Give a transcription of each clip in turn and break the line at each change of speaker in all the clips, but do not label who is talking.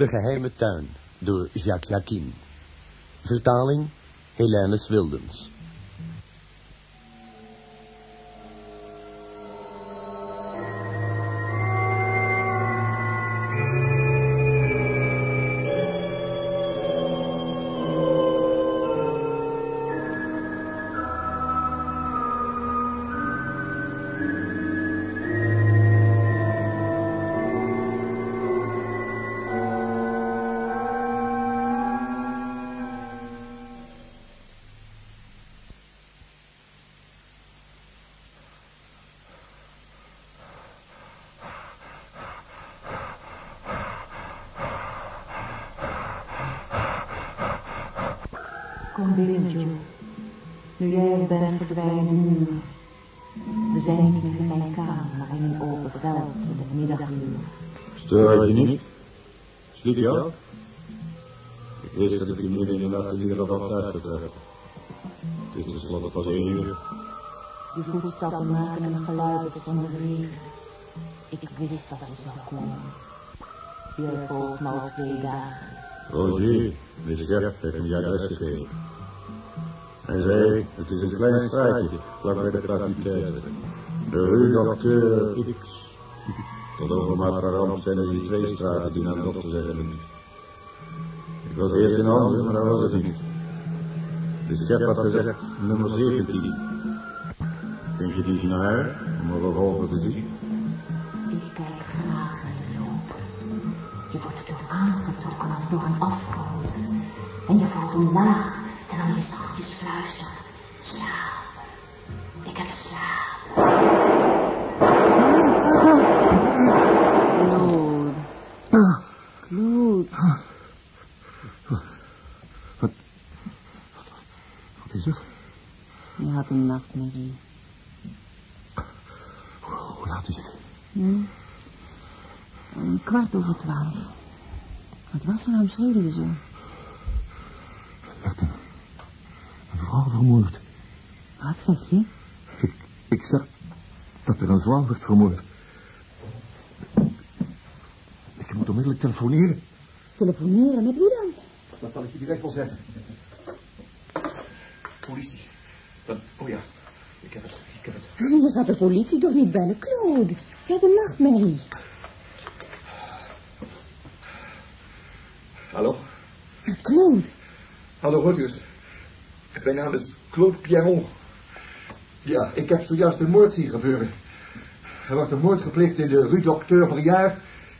De geheime tuin door Jacques Jacquin. Vertaling Helene Wildens.
Bij de Docteur X. Tot overmaat van ramp zijn er die twee straten die naar dokter genoemd. Ik was eerst in handen, maar dat was het niet. De chef had gezegd, nummer 17. Vind je die naar om er vervolgen te zien?
Ik kijk graag naar je lopen. Je wordt erdoor aangetrokken als door een afgrond. En je valt omlaag terwijl je zachtjes fluistert. Slaap. Ik heb slaap. Claude. Claude.
Wat is er?
Je had een nachtmerrie.
Hoe laat is het?
Hm? Een kwart over twaalf. Er nou? Schreeuwde je zo?
Er werd een, een vrouw vermoord.
Wat zeg je?
Ik, ik zag dat er een vrouw werd vermoord. Ik moet onmiddellijk telefoneren.
Telefoneren met wie dan?
Dat zal ik je direct wel zeggen. Politie. Dat, oh ja, ik heb het, ik heb het.
Je gaat de politie toch niet bellen, Claude? Je hebt een nachtmerrie.
Hallo?
Claude,
Hallo, eens? Mijn naam is Claude Pierron. Ja, ik heb zojuist een moord zien gebeuren. Er wordt een moord gepleegd in de Rue Docteur Briard,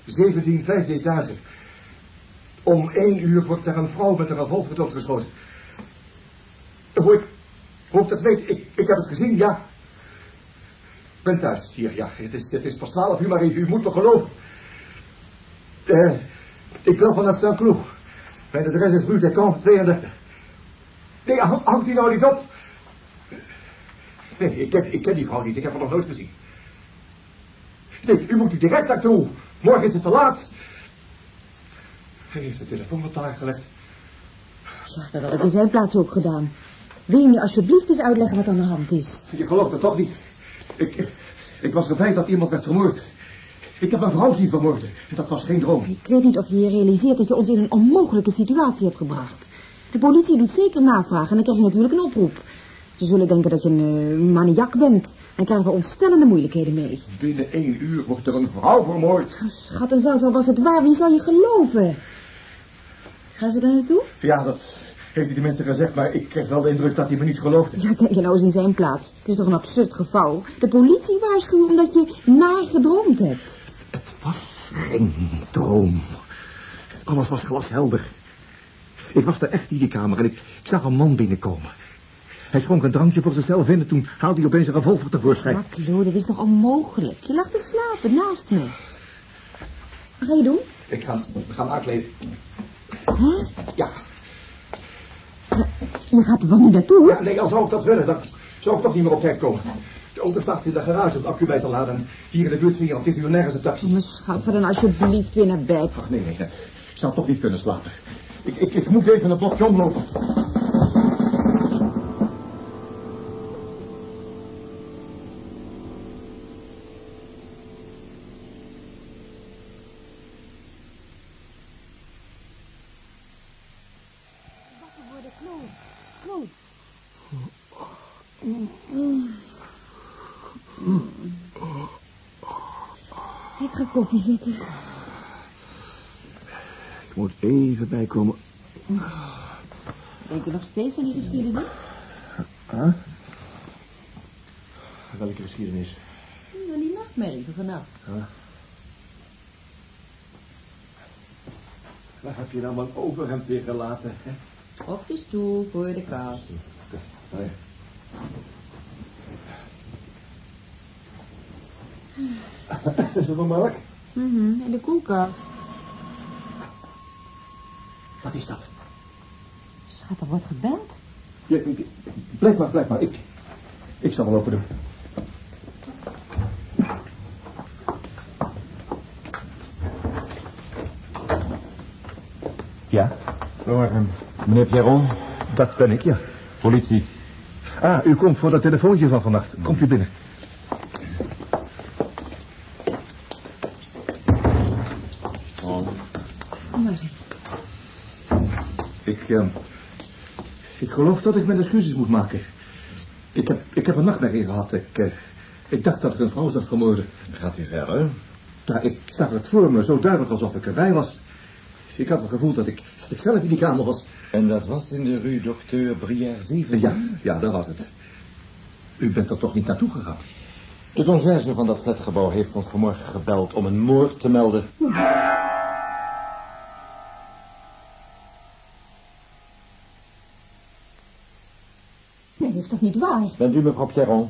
17 vijfde etage. Om één uur wordt er een vrouw met een revolver doodgeschoten. Hoe ik, hoe ik dat weet, ik, ik heb het gezien, ja. Ik ben thuis, hier, ja. Het is, is pas twaalf uur, maar u, moet me geloven. Eh, ik bel vanuit Saint-Cloud. Mijn adres is Rue des Camps 32. Nee, hou- houdt die nou niet op. Nee, ik ken, ik ken die vrouw niet. Ik heb haar nog nooit gezien. Nee, u moet er direct naartoe. Morgen is het te laat. Hij heeft de telefoon op tafel gelegd.
ja, dat had ik in zijn plaats ook gedaan. Wil je me alsjeblieft eens uitleggen wat aan de hand is?
Je gelooft het toch niet? Ik, ik was erbij dat iemand werd vermoord. Ik heb mijn vrouw zien vermoorden. En dat was geen droom.
Ik weet niet of je je realiseert dat je ons in een onmogelijke situatie hebt gebracht. De politie doet zeker navragen en dan krijg je natuurlijk een oproep. Ze zullen denken dat je een uh, maniak bent. En krijgen we ontstellende moeilijkheden mee.
Binnen één uur wordt er een vrouw vermoord.
Schat, en zelfs al was het waar, wie zal je geloven? Gaan ze daar naartoe?
Ja, dat heeft hij de mensen gezegd, maar ik kreeg wel de indruk dat hij me niet geloofde.
Ja, denk je nou eens in zijn plaats. Het is toch een absurd geval. De politie waarschuwt omdat je naar gedroomd hebt.
Het was geen droom. Alles was glashelder. Ik was er echt in die kamer en ik, ik zag een man binnenkomen. Hij schonk een drankje voor zichzelf in en toen haalde hij opeens een revolver tevoorschijn.
Maar Claude, dit is toch onmogelijk? Je lag te slapen naast me. Wat ga je doen?
Ik ga, we gaan aankleden.
Hè?
Ja.
Je gaat er van nu naartoe?
ja, nee, al zou ik dat willen, dan zou ik toch niet meer op tijd komen. De auto staat in de garage om accu bij te laden. En hier in de buurt vind je op dit uur nergens een taxi.
Mijn schat, ga dan alsjeblieft weer naar bed.
Ach, nee, nee, nee. Ik zou toch niet kunnen slapen. Ik, ik, ik moet even naar het blokje omlopen.
Ik ga koffie zitten.
Ik moet even bijkomen.
Denk je nog steeds aan die geschiedenis?
Huh? Welke geschiedenis?
Aan die nachtmerrie van vannacht.
Huh? Waar heb je nou mijn overhemd weer gelaten? Hè?
Op de stoel voor de kast.
Oh, ja. Is er nog melk?
Mhm, in de koelkast.
Wat is dat?
Schat, er wordt gebeld.
Ja, ik, blijf maar, blijf maar. Ik, ik zal wel open doen. Ja,
Goedemorgen. Meneer Pierron,
dat ben ik, ja.
politie.
Ah, u komt voor dat telefoontje van vannacht. Komt u binnen. Ik, ik geloof dat ik mijn excuses moet maken. Ik heb, ik heb een nachtmerrie gehad. Ik, eh, ik dacht dat ik een vrouw zag vermoorden.
Gaat u verder?
Ja, ik zag het voor me zo duidelijk alsof ik erbij was. Ik had het gevoel dat ik, ik zelf in die kamer was.
En dat was in de rue Docteur Brière 7?
Ja, ja, daar was het. U bent er toch niet naartoe gegaan?
De conciërge van dat flatgebouw heeft ons vanmorgen gebeld om een moord te melden.
Toch niet waar?
Bent u mevrouw Pierron?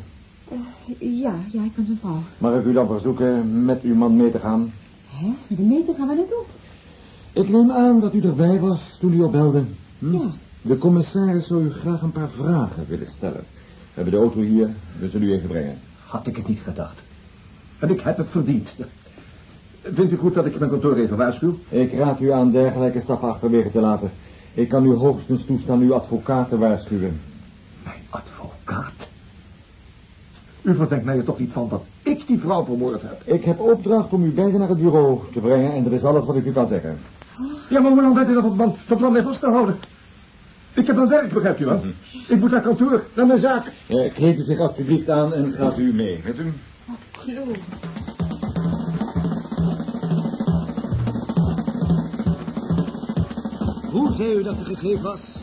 Ja, ja, ik ben zijn vrouw.
Mag ik u dan verzoeken met uw man mee te gaan?
Hè? Met de meter gaan we naartoe.
Ik neem aan dat u erbij was toen u opbelde. Hm?
Ja.
De commissaris zou u graag een paar vragen willen stellen. We hebben de auto hier, we zullen u even brengen.
Had ik het niet gedacht. En ik heb het verdiend. Vindt u goed dat ik mijn kantoor even waarschuw?
Ik raad u aan dergelijke stappen achterwege te laten. Ik kan u hoogstens toestaan uw advocaat te waarschuwen.
Mijn advocaat? U verdenkt mij er toch niet van dat ik die vrouw vermoord heb?
Ik heb opdracht om u beiden naar het bureau te brengen en dat is alles wat ik u kan zeggen.
Ja, maar hoe lang bent u dat van plan, van plan mij vast te houden? Ik heb een werk, begrijpt u wel? Ik moet naar kantoor, naar mijn zaak.
Eh, kleed u zich alstublieft aan en gaat u mee, weet u?
Kloot.
Hoe zei u dat ze gekleed was?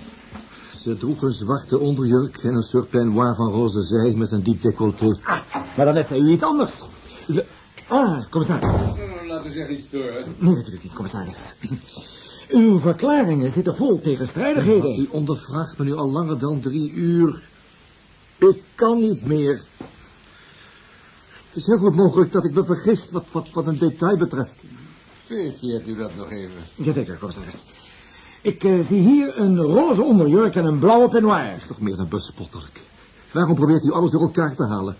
Ze droeg een zwarte onderjurk en een soort peignoir van roze zij met een diep decolleté.
Maar daarnet zei u iets anders.
Le- Ah, commissaris.
Laat u zich niet storen.
Nee, natuurlijk niet, commissaris. Uw verklaringen zitten vol tegenstrijdigheden.
U ondervraagt me nu al langer dan drie uur. Ik kan niet meer. Het is heel goed mogelijk dat ik me vergist wat, wat, wat een detail betreft.
Verifieert u dat nog even?
Jazeker, commissaris. Ik eh, zie hier een roze onderjurk en een blauwe peignoir.
Toch meer dan bespottelijk. Waarom probeert u alles door elkaar te halen?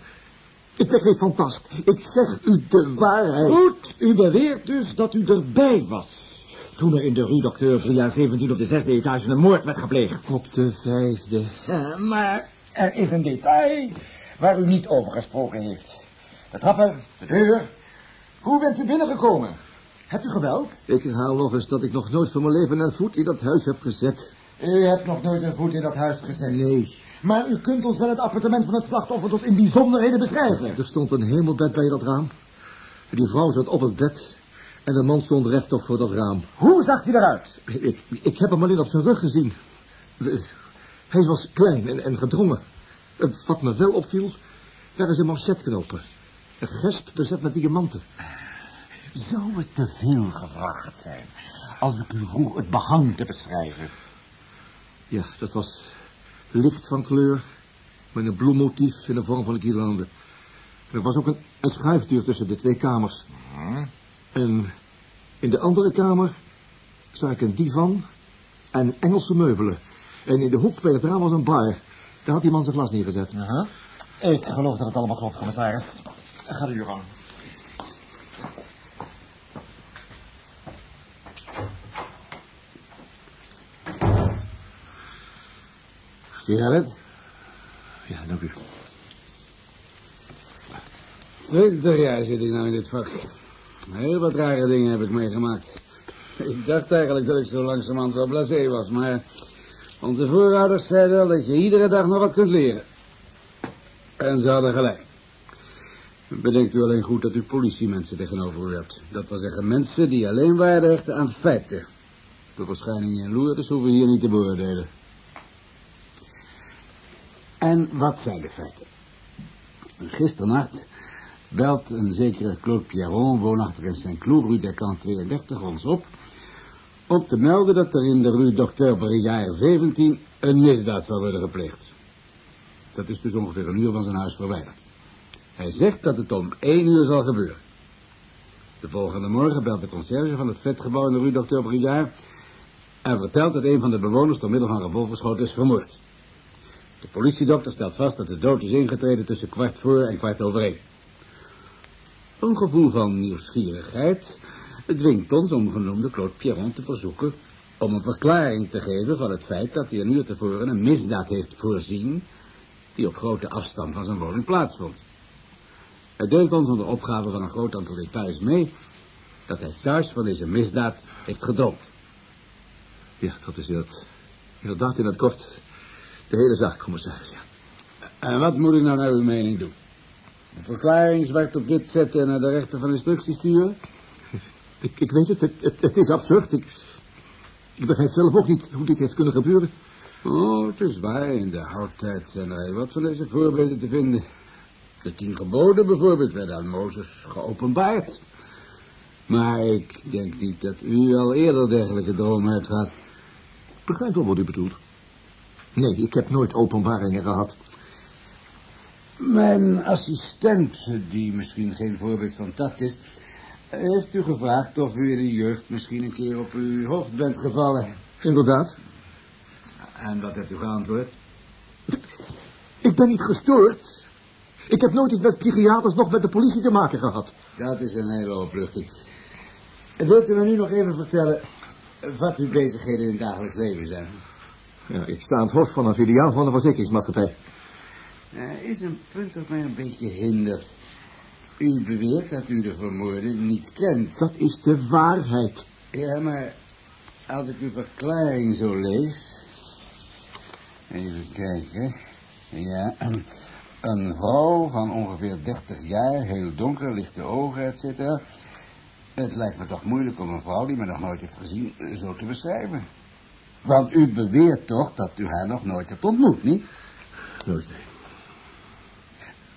Ik ben geen fantast. Ik zeg u de waarheid.
Goed, u beweert dus dat u erbij was. Toen er in de rue Docteur Bria 17 op de zesde etage een moord werd gepleegd.
Op de vijfde.
Ja, maar er is een detail waar u niet over gesproken heeft. De trappen, de deur. Hoe bent u binnengekomen? Hebt u gebeld?
Ik herhaal nog eens dat ik nog nooit van mijn leven een voet in dat huis heb gezet.
U hebt nog nooit een voet in dat huis gezet.
Nee.
Maar u kunt ons wel het appartement van het slachtoffer tot in bijzonderheden beschrijven.
Er stond een hemelbed bij dat raam. Die vrouw zat op het bed. En de man stond rechtop voor dat raam.
Hoe zag hij eruit?
Ik, ik heb hem alleen op zijn rug gezien. Hij was klein en, en gedrongen. Het- Wat me wel opviel, waren zijn manchetknopen. Een gesp bezet met diamanten.
Zou het te veel gevraagd zijn als ik u vroeg het behang te beschrijven?
Ja, dat was licht van kleur, met een bloemmotief in de vorm van een guirlande. Er was ook een, een schuifdeur tussen de twee kamers. En in de andere kamer zag ik een divan en Engelse meubelen. En in de hoek bij het raam was een bar. Daar had die man zijn glas neergezet.
Aha. Ik geloof dat het allemaal klopt, commissaris. Gaat u gang.
Sigaret? Ja, dank u.
Twintig jaar zit ik nou in dit vak. Heel wat rare dingen heb ik meegemaakt. Ik dacht eigenlijk dat ik zo langzamerhand wel blasé was, maar onze voorouders zeiden al dat je iedere dag nog wat kunt leren. En ze hadden gelijk. Bedenkt u alleen goed dat u politiemensen tegenover u hebt. Dat wil zeggen mensen die alleen waarde hechten aan feiten. De verschijningen en loerders hoeven hier niet te beoordelen. En wat zijn de feiten? Gisternacht belt een zekere Claude Pierron, woonachtig in Saint-Cloud, Rue Descamps 32, ons op... om te melden dat er in de Rue Docteur Briard 17 een misdaad zal worden gepleegd. Dat is dus ongeveer een uur van zijn huis verwijderd. Hij zegt dat het om één uur zal gebeuren. De volgende morgen belt de conciërge van het vetgebouw in de Rue Docteur Briard... en vertelt dat een van de bewoners door middel van revolverschoten is vermoord. De politiedokter stelt vast dat de dood is ingetreden tussen kwart voor en kwart over één. Een gevoel van nieuwsgierigheid dwingt ons om genoemde Claude Pierron te verzoeken om een verklaring te geven van het feit dat hij een uur tevoren een misdaad heeft voorzien die op grote afstand van zijn woning plaatsvond. Hij deelt ons onder opgave van een groot aantal details mee dat hij thuis van deze misdaad heeft gedroomd.
Ja, dat is. Inderdaad in het kort de hele zaak, commissaris, ja.
En wat moet ik nou naar uw mening doen? Een verklaring zwart op wit zetten en naar de rechter van instructie sturen?
Ik, ik weet het, het, het, het is absurd. Ik, ik begrijp zelf ook niet hoe dit heeft kunnen gebeuren.
Oh, het is waar. In de oudtijd zijn er heel wat van deze voorbeelden te vinden. De tien geboden bijvoorbeeld werden aan Mozes geopenbaard. Maar ik denk niet dat u al eerder dergelijke dromen hebt gehad.
Begrijp wel wat u bedoelt. Nee, ik heb nooit openbaringen gehad.
Mijn assistent, die misschien geen voorbeeld van dat is... heeft u gevraagd of u in de jeugd misschien een keer op uw hoofd bent gevallen.
Inderdaad.
En wat hebt u geantwoord?
Ik ben niet gestoord. Ik heb nooit iets met psychiaters nog met de politie te maken gehad.
Dat is een hele opluchting. Wilt u me nu nog even vertellen wat uw bezigheden in het dagelijks leven zijn?
Ja, ik sta aan het hoofd van een filiaal van de verzekeringsmaatschappij.
Er is een punt dat mij een beetje hindert. U beweert dat u de vermoorde niet kent.
Dat is de waarheid.
Ja, maar als ik uw verklaring zo lees... Even kijken. Ja, een, een vrouw van ongeveer 30 jaar, heel donker, lichte ogen, et cetera. Het lijkt me toch moeilijk om een vrouw die me nog nooit heeft gezien zo te beschrijven. Want u beweert toch dat u haar nog nooit hebt ontmoet, niet?
Nooit.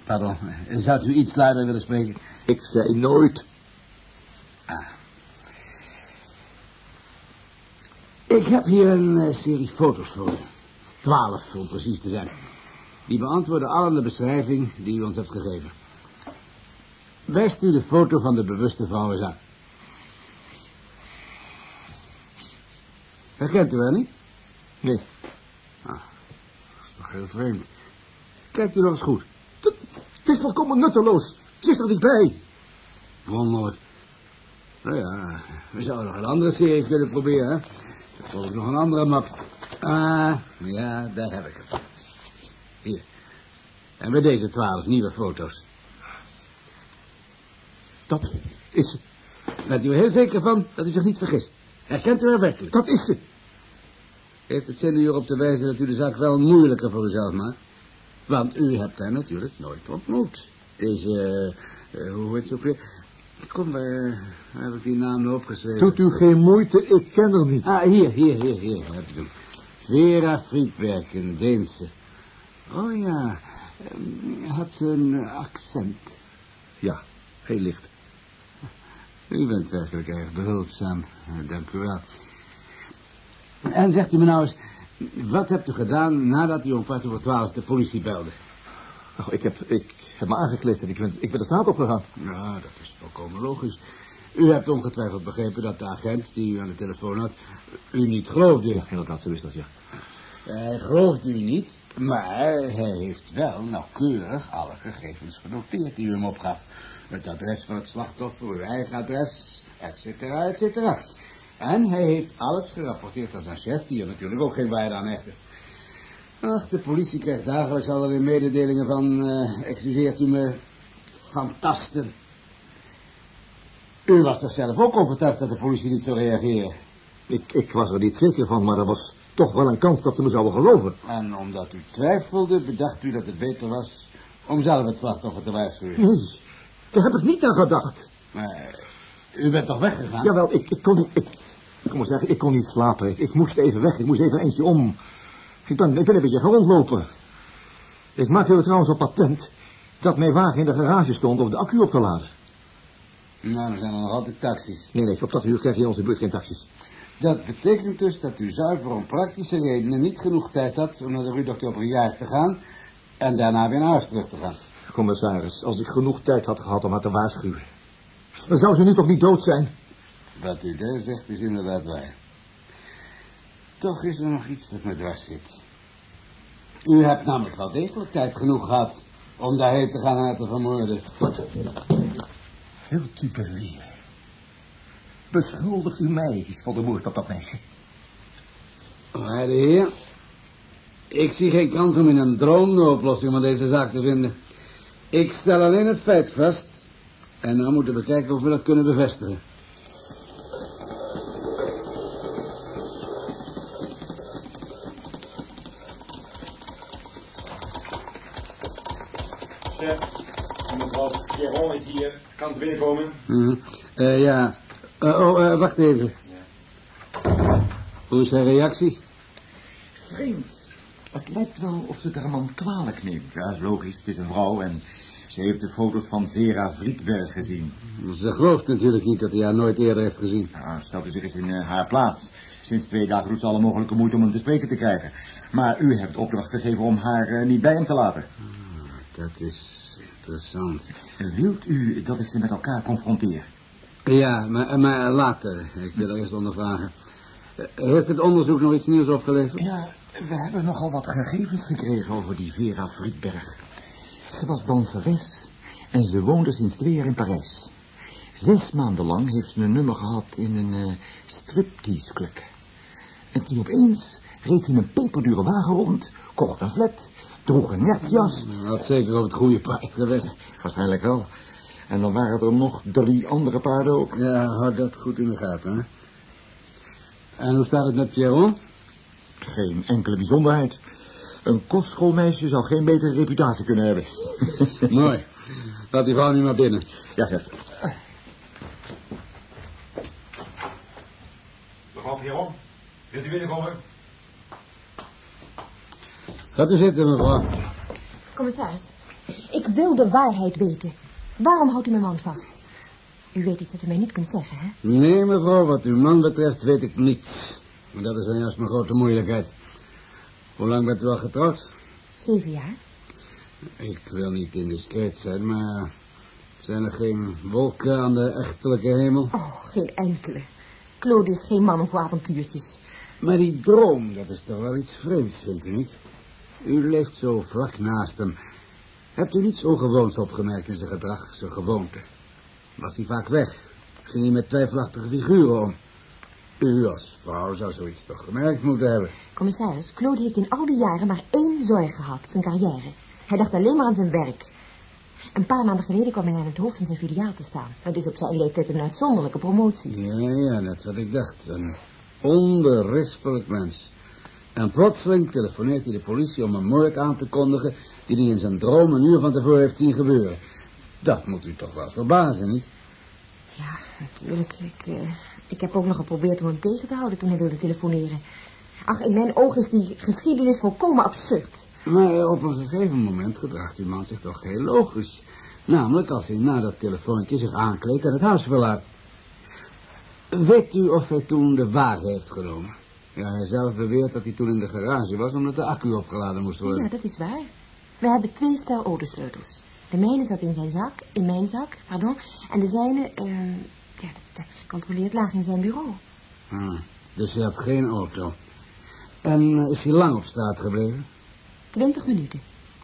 Pardon, zou u iets luider willen spreken?
Ik zei nooit.
Ah. Ik heb hier een eh, serie foto's voor u. Twaalf, om precies te zijn. Die beantwoorden allen de beschrijving die u ons hebt gegeven. Wijst u de foto van de bewuste vrouw eens aan. Herkent u haar niet?
Nee.
Ah, dat is toch heel vreemd. Kijkt u nog eens goed.
Dat, het is volkomen nutteloos. Ze is er niet bij.
Wonderlijk. Nou ja, we zouden nog een andere serie kunnen proberen, hè? Ik heb ook nog een andere map. Ah, ja, daar heb ik het. Hier. En met deze twaalf nieuwe foto's.
Dat is ze.
Bent u er heel zeker van dat u zich niet vergist? Herkent u haar werkelijk?
Dat is ze.
Heeft het zin u erop te wijzen dat u de zaak wel moeilijker voor uzelf maakt? Want u hebt haar natuurlijk nooit ontmoet. Deze, uh, hoe heet ze ook weer? Kom, waar heb ik die naam nou opgeschreven?
Doet u geen moeite, ik ken haar niet.
Ah, hier, hier, hier, hier, heb ik hem. Vera Friedberg, een Deense. Oh ja, ehm, had ze een eh, accent?
Ja, heel licht.
U bent werkelijk erg behulpzaam, Eh, dank u wel. En zegt u me nou eens, wat hebt u gedaan nadat u om kwart over twaalf de politie belde?
Nou, ik heb, ik heb me aangekleed en ik ben, ik ben de straat opgegaan.
Ja, dat is volkomen logisch. U hebt ongetwijfeld begrepen dat de agent die u aan de telefoon had, u niet geloofde.
Ja, inderdaad, zo is dat, ja.
Hij geloofde u niet, maar hij heeft wel nauwkeurig alle gegevens genoteerd die u hem opgaf. Het adres van het slachtoffer, uw eigen adres, et cetera, et cetera. En hij heeft alles gerapporteerd aan zijn chef, die er natuurlijk ook geen waarde aan hechtte. Ach, de politie krijgt dagelijks allerlei mededelingen van, eh, excuseert u me, fantasten. U was toch zelf ook overtuigd dat de politie niet zou reageren?
Ik, ik was er niet zeker van, maar er was toch wel een kans dat ze me zouden geloven.
En omdat u twijfelde, bedacht u dat het beter was om zelf het slachtoffer te waarschuwen.
Nee, daar heb ik niet aan gedacht.
Maar u bent toch weggegaan?
Jawel, ik, ik kon. Ik, ik moet zeggen, ik kon niet slapen. Ik, ik moest even weg. Ik moest even een eentje om. Ik ben, ik ben een beetje gaan rondlopen. Ik maakte er trouwens op patent dat mijn wagen in de garage stond om de accu op te laden.
Nou, er zijn er nog altijd taxis.
Nee, nee, op dat uur krijg je in onze buurt geen taxis.
Dat betekent dus dat u zuiver om praktische redenen niet genoeg tijd had om naar de Rue Docteur Briard te gaan en daarna weer naar huis terug te gaan.
Commissaris, als ik genoeg tijd had gehad om haar te waarschuwen. Dan zou ze nu toch niet dood zijn?
Wat u daar zegt is inderdaad waar. Toch is er nog iets dat me dwars zit. U hebt namelijk wel degelijk tijd genoeg gehad om daarheen te gaan en haar te vermoorden.
Wat? Wilt u beweren? Beschuldigt u mij van de moord op dat meisje?
Waarde heer, ik zie geen kans om in een droom de oplossing van deze zaak te vinden. Ik stel alleen het feit vast. En dan moeten we kijken of we dat kunnen bevestigen. Mhm. Eh, ja. Eh, oh, eh, wacht even. Hoe is haar reactie?
Vreemd. Het lijkt wel of ze het haar man kwalijk neemt. Ja, is logisch. Het is een vrouw en ze heeft de foto's van Vera Vrietberg gezien.
Ze gelooft natuurlijk niet dat hij haar nooit eerder heeft gezien.
Ja, stelt u zich eens in haar plaats. Sinds twee dagen doet ze alle mogelijke moeite om hem te spreken te krijgen. Maar u hebt opdracht gegeven om haar niet bij hem te laten.
Dat is interessant.
Wilt u dat ik ze met elkaar confronteer?
Ja, maar, maar later. Ik wil er eerst ondervragen. Eh, Heeft het onderzoek nog iets nieuws opgeleverd?
Ja, we hebben nogal wat gegevens gekregen over die Vera Friedberg. Ze was danseres en ze woonde sinds twee jaar in Parijs. Zes maanden lang heeft ze een nummer gehad in een uh, striptease club. En toen opeens reed ze in een peperdure wagen rond, kocht een flat, droeg een nertjas.
Had zeker op het goede paard gelegd.
Waarschijnlijk wel. En dan waren er nog drie andere paarden ook.
Ja, houd dat goed in de gaten, hè. En hoe staat het met Pierron?
Geen enkele bijzonderheid. Een kostschoolmeisje zou geen betere reputatie kunnen hebben.
Mooi. Laat die vrouw nu maar binnen.
Ja, chef.
Mevrouw Pierron, wilt u binnenkomen?
Gaat u zitten, mevrouw.
Commissaris, ik wil de waarheid weten. Waarom houdt u mijn man vast? U weet iets dat u mij niet kunt zeggen, hè?
Nee, mevrouw, wat uw man betreft weet ik niets. En dat is dan juist mijn grote moeilijkheid. Hoe lang bent u al getrouwd?
Zeven jaar.
Ik wil niet indiscreet zijn, maar... Zijn er geen wolken aan de echtelijke hemel?
Oh, geen enkele. Claude is geen man voor avontuurtjes.
Maar die droom, dat is toch wel iets vreemds, vindt u niet? U leeft zo vlak naast hem. Hebt u niets ongewoons opgemerkt in zijn gedrag, zijn gewoonte? Was hij vaak weg? Ging hij met twijfelachtige figuren om? U als vrouw zou zoiets toch gemerkt moeten hebben.
Commissaris, Claude heeft in al die jaren maar één zorg gehad, zijn carrière. Hij dacht alleen maar aan zijn werk. Een paar maanden geleden kwam hij aan het hoofd van zijn filiaal te staan. Dat is op zijn leeftijd een uitzonderlijke promotie.
Ja, ja, net wat ik dacht. Een onberispelijk mens. En plotseling telefoneert hij de politie om een moord aan te kondigen... die hij in zijn droom een uur van tevoren heeft zien gebeuren. Dat moet u toch wel verbazen, niet?
Ja, natuurlijk. Ik, eh, ik heb ook nog geprobeerd om hem tegen te houden toen hij wilde telefoneren. Ach, in mijn ogen is die geschiedenis volkomen absurd.
Maar op een gegeven moment gedraagt uw man zich toch heel logisch. Namelijk als hij na dat telefoontje zich aankleedt en het huis verlaat. Weet u of hij toen de wagen heeft genomen? Ja, hij zelf beweert dat hij toen in de garage was omdat de accu opgeladen moest worden.
Ja, dat is waar. We hebben twee stel autosleutels. De mijne zat in zijn zak, in mijn zak, pardon. En de zijne, eh, ja, dat heb ik gecontroleerd, lag in zijn bureau.
Ah, dus hij had geen auto. En eh, is hij lang op straat gebleven?
Twintig minuten.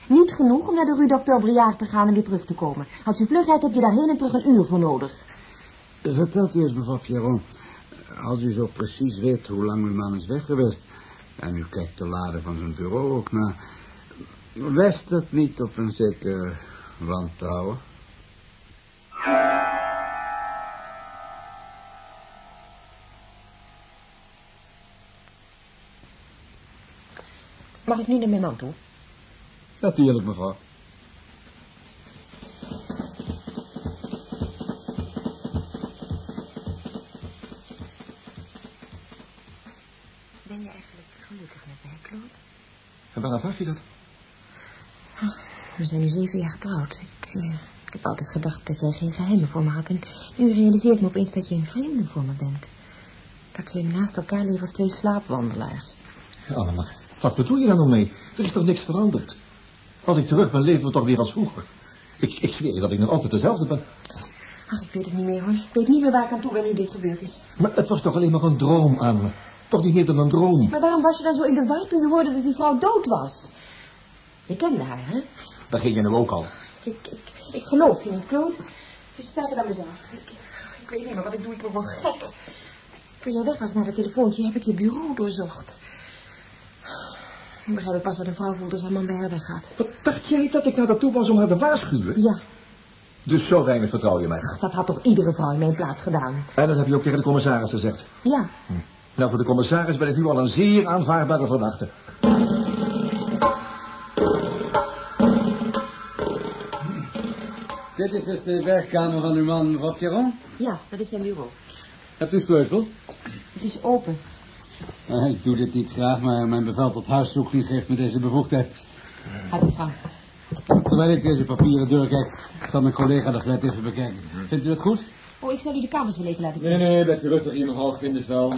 Niet genoeg om naar de Rue Docteur Briard te gaan en weer terug te komen. Als u vlug rijdt, heb je daarheen en terug een uur voor nodig.
Vertelt u eens, mevrouw Pierron. Als u zo precies weet hoe lang uw man is weg geweest... en u kijkt de lade van zijn bureau ook naar... wijst dat niet op een zeker wantrouwen?
Mag ik nu naar mijn man toe?
Natuurlijk, mevrouw.
En waarom vraag je dat?
We zijn nu zeven jaar getrouwd. Ik, eh, ik heb altijd gedacht dat jij geen geheimen voor me had. En nu realiseer ik me opeens dat je een vreemde voor me bent. Dat we naast elkaar leven als twee slaapwandelaars.
Ja, maar wat bedoel je daar nou mee? Er is toch niks veranderd? Als ik terug ben, leven we toch weer als vroeger. Ik, ik zweer je dat ik nog altijd dezelfde ben.
Ach, ik weet het niet meer hoor. Ik weet niet meer waar ik aan toe ben nu dit gebeurd is.
Maar het was toch alleen maar een droom, Anne? Toch niet meer dan een droom?
Maar waarom was je dan zo in de war toen je hoorde dat die vrouw dood was? Je kende haar, hè?
Daar ging je nu ook al.
Ik, ik, ik geloof je niet, Claude. Het is sterker dan mezelf. Ik, ik weet niet meer wat ik doe. Ik word wel gek. Toen jij weg was naar het telefoontje, heb ik je bureau doorzocht. Ik begrijp pas wat een vrouw voelt als haar man bij haar weggaat.
Wat dacht jij dat ik naar dat toe was om haar te waarschuwen?
Ja,
Dus zo weinig vertrouw je mij.
dat had toch iedere vrouw in mijn plaats gedaan?
En dat heb je ook tegen de commissaris gezegd.
Ja,
Nou, voor de commissaris ben ik nu al een zeer aanvaardbare verdachte.
Dit is dus de werkkamer van uw man, mevrouw Pierron.
ja, dat is zijn bureau.
Hebt u sleutel?
Het is open.
Eh, ik doe dit niet graag, maar mijn bevel tot huiszoeking geeft me deze bevoegdheid.
Gaat u gang.
Terwijl ik deze papieren doorkijk, zal mijn collega de flat even bekijken. Vindt u het goed?
Oh, ik zal u de kamers wel even laten zien.
Nee, nee, bent u rustig hier, mevrouw. Ik vind het wel.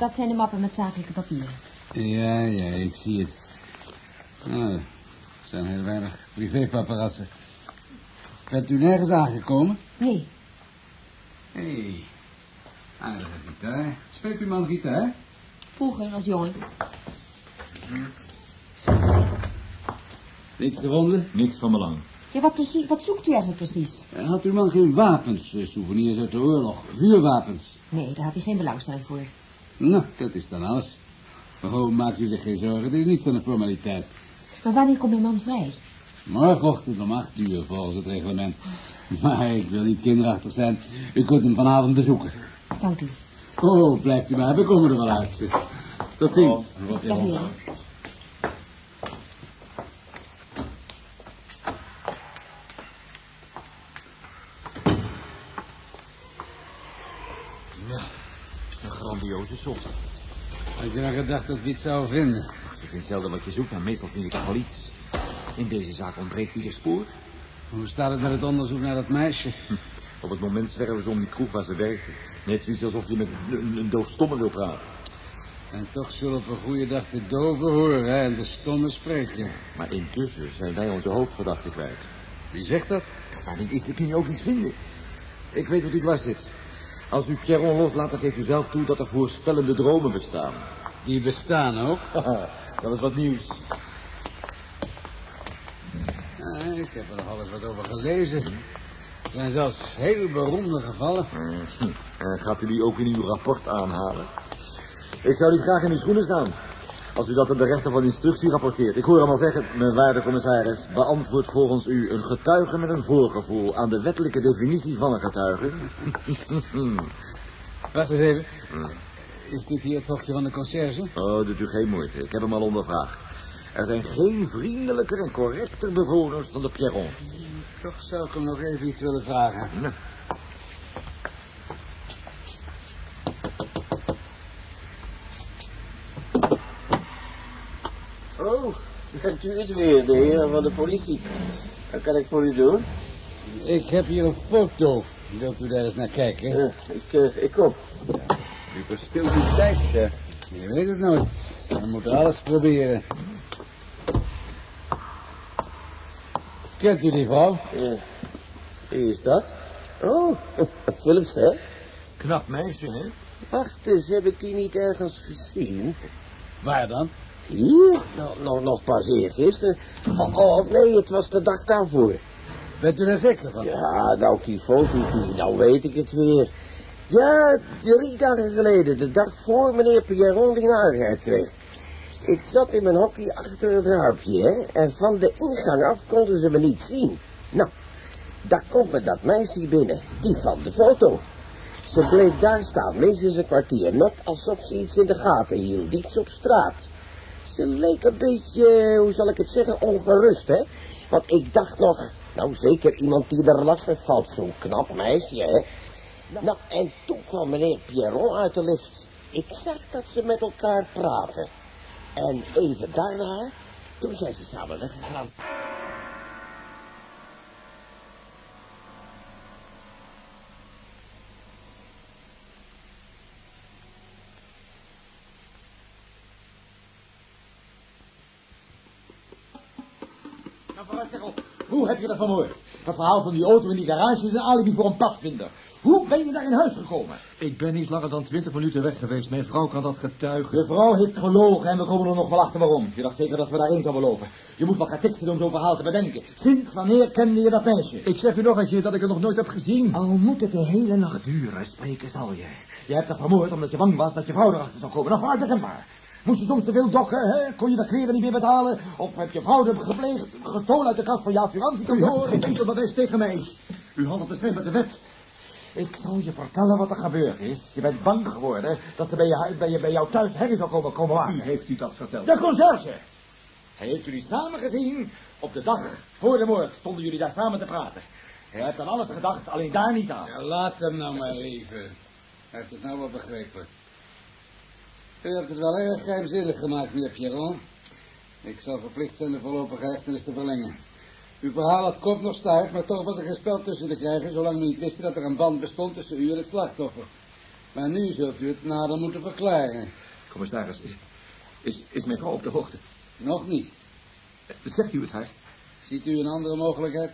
Dat zijn de mappen met zakelijke papieren.
Ja, ja, ik zie het. Nou, er zijn heel weinig privépaparazzen. Bent u nergens aangekomen?
Nee,
Hé, hey. aardige gitaar. Speelt uw man gitaar?
vroeger als jongen.
Niks gevonden?
Niks van belang.
Ja, wat, precies, wat zoekt u eigenlijk precies?
Eh, Had uw man geen wapens, eh, souvenirs uit de oorlog, vuurwapens?
Nee, daar had hij geen belangstelling voor.
Nou, dat is dan alles. Oh, maakt u zich geen zorgen, het is niet van een formaliteit.
Maar wanneer komt mijn man vrij?
Morgenochtend om acht uur, volgens het reglement. Maar ik wil niet kinderachtig zijn. U kunt hem vanavond bezoeken.
Dank u.
Oh, blijft u maar, we komen er wel uit. Tot ziens. Wat
Dag heren.
Ja, som.
Had je dan gedacht dat we iets zouden vinden?
Je vindt zelden wat je zoekt, maar meestal vind je toch wel iets. In deze zaak ontbreekt ieder spoor.
Hoe staat het met het onderzoek naar dat meisje?
Op het moment zwerven ze om die kroeg waar ze werkte. Net zoiets alsof je met een, een doofstomme wil praten.
En toch zullen op een goede dag de doven horen hè, en de stomme spreken.
Maar intussen zijn wij onze hoofdverdachte kwijt.
Wie zegt dat?
Maar niet kun je ook iets vinden. Ik weet wat u dwars zit. Als u Pierron loslaat, dan geeft u zelf toe dat er voorspellende dromen bestaan.
Die bestaan ook.
Dat is wat nieuws.
Ja, ik heb er nog alles wat over gelezen. Er zijn zelfs heel beroemde gevallen.
Hm, En gaat u die ook in uw rapport aanhalen? Ik zou niet graag in uw schoenen staan. Als u dat aan de rechter van instructie rapporteert. Ik hoor hem al zeggen, mijn waarde commissaris, beantwoord volgens u een getuige met een voorgevoel aan de wettelijke definitie van een getuige.
Wacht eens even. Is dit hier het hokje van de conciërge?
Oh, doet u geen moeite. Ik heb hem al ondervraagd. Er zijn geen vriendelijker en correcter bewoners dan de Pierron.
Toch zou ik hem nog even iets willen vragen
Oh, bent u het weer, de heren van de politie? Wat kan ik voor u doen?
Ik heb hier een foto. Wilt u daar eens naar kijken?
Ik, eh, ik kom.
U verspilt uw tijd, chef. Je weet het nooit. We moeten alles proberen. Kent u die vrouw?
Eh, wie is dat? Oh, Philips, hè?
knap meisje, hè?
Wacht eens, heb ik die niet ergens gezien?
Waar dan?
Hier? Nog, nog, nog pas eergisteren. Oh, oh, nee, het was de dag daarvoor.
Bent u er zeker van?
Ja, nou die foto nou weet ik het weer. Ja, drie dagen geleden, de dag voor meneer Pierron die narigheid kreeg. Ik zat in mijn hockey achter het raampje, hè, en van de ingang af konden ze me niet zien. Nou, daar komt me dat meisje binnen, die van de foto. Ze bleef daar staan, minstens een kwartier, net alsof ze iets in de gaten hield, iets op straat. Ze leek een beetje, hoe zal ik het zeggen, ongerust, hè. Want ik dacht nog, nou zeker iemand die er lastig valt, zo'n knap meisje, hè. Nou, en toen kwam meneer Pierron uit de lift. Ik zag dat ze met elkaar praten. En even daarna, toen zijn ze samen weggegaan.
Nou, vooruit, kerel. Dat vermoord? Dat verhaal van die auto in die garage is een alibi voor een padvinder. Hoe ben je daar in huis gekomen?
Ik ben niet langer dan twintig minuten weg geweest. Mijn vrouw kan dat getuigen.
De vrouw heeft gelogen en we komen er nog wel achter waarom. Je dacht zeker dat we daarin zouden lopen. Je moet wel getikt zijn om zo'n verhaal te bedenken. Sinds wanneer kende je dat meisje?
Ik zeg u nog een keer dat ik het nog nooit heb gezien.
Al moet het de hele nacht duren, spreken zal je. Je hebt haar vermoord omdat je bang was dat je vrouw erachter zou komen. Nou, vaart maar. Moest je soms te veel dokken, hè? Kon je de kleren niet meer betalen? Of heb je vrouw gepleegd, gestolen uit de kast van je assurantiekantoor?
hebt geen enkel bewijs tegen mij. U handelt te strijd met de wet.
Ik zal je vertellen wat er gebeurd is. Je bent bang geworden dat ze bij, je, bij, je, bij jou thuis herrie zou komen, komen
Wie heeft u dat verteld?
De conciërge. Hij heeft jullie samen gezien. Op de dag voor de moord stonden jullie daar samen te praten. Hij heeft aan alles gedacht, alleen daar niet aan.
Ja, laat hem nou maar even. Hij heeft het nou wel begrepen. U hebt het wel erg geheimzinnig gemaakt, meneer Pierron. Ik zal verplicht zijn de voorlopige hechtenis te verlengen. Uw verhaal had kop nog staart, maar toch was er geen spel tussen te krijgen, zolang we niet wisten dat er een band bestond tussen u en het slachtoffer. Maar nu zult u het nader moeten verklaren.
Commissaris, is, is mijn vrouw op de hoogte?
Nog niet.
Zegt u het haar?
Ziet u een andere mogelijkheid?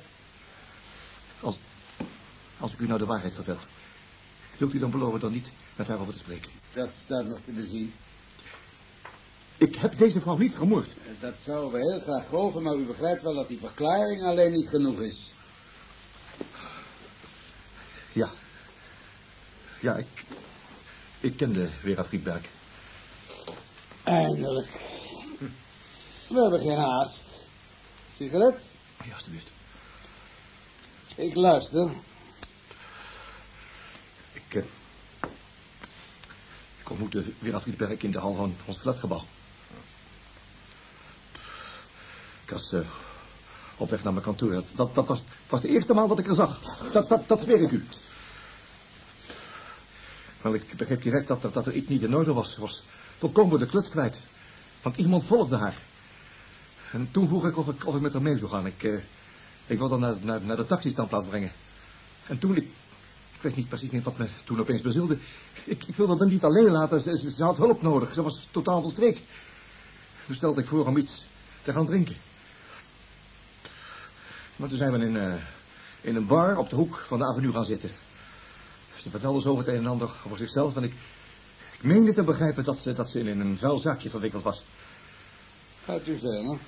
Als, als ik u nou de waarheid vertel, wilt u dan beloven dan niet met haar over te spreken?
Dat staat nog te bezien.
Ik heb deze vrouw niet vermoord.
Eh, Dat zouden we heel graag geloven, maar u begrijpt wel dat die verklaring alleen niet genoeg is.
Ja. Ja, ik... Ik kende Vera Friedberg.
Eindelijk. We hebben geen haast. Sigaret?
Ja, alstublieft.
Ik luister.
Ik... ik ontmoette Vera Friedberg in de hal van ons flatgebouw. Ik was eh, op weg naar mijn kantoor. Dat, dat, was, de eerste maal dat ik haar zag. Dat, dat, dat zweer ik u. Wel, ik begreep direct dat er, dat er iets niet in orde was. Ze was volkomen de kluts kwijt. Want iemand volgde haar. En toen vroeg ik of ik, ik met haar mee zou gaan. Ik, eh, ik wilde haar naar, naar, naar de taxistandplaats brengen. En toen, ik, ik weet niet precies meer wat me toen opeens bezielde. Ik, ik wilde haar niet alleen laten. Ze, ze, ze had hulp nodig. Ze was totaal van streek. Toen stelde ik voor om iets te gaan drinken. Maar toen zijn we in, eh, in een bar op de hoek van de avenue gaan zitten. Ze vertelde zo het een en ander over zichzelf en ik, ik meende te begrijpen dat ze, dat ze in een vuil zaakje verwikkeld was.
Gaat u verder.